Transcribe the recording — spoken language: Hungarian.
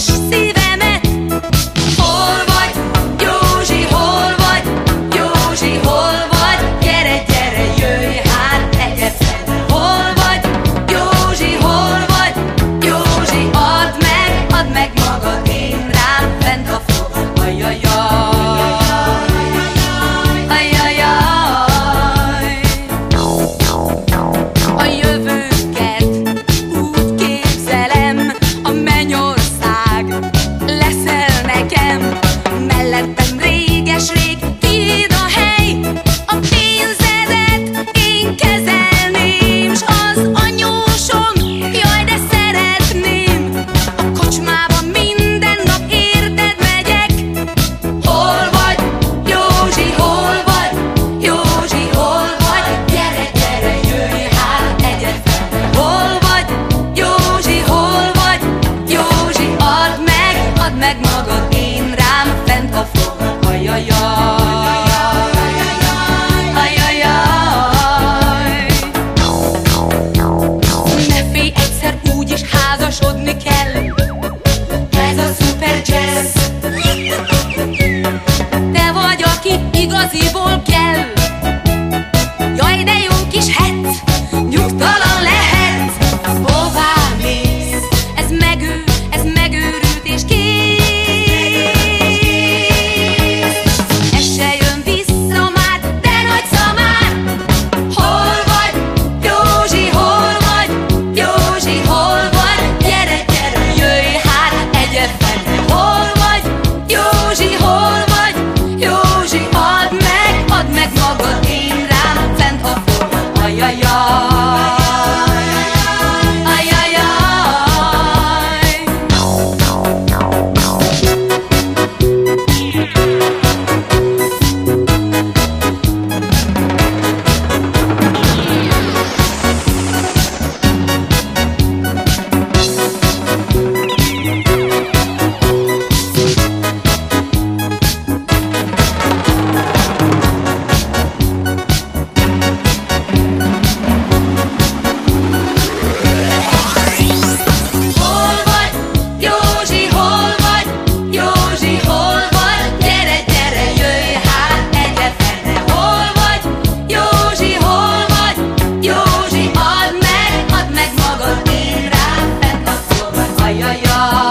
tristeza. lázasodni kell. Ez a szuper jazz. Te vagy, aki igaziból Yeah. ay, ay.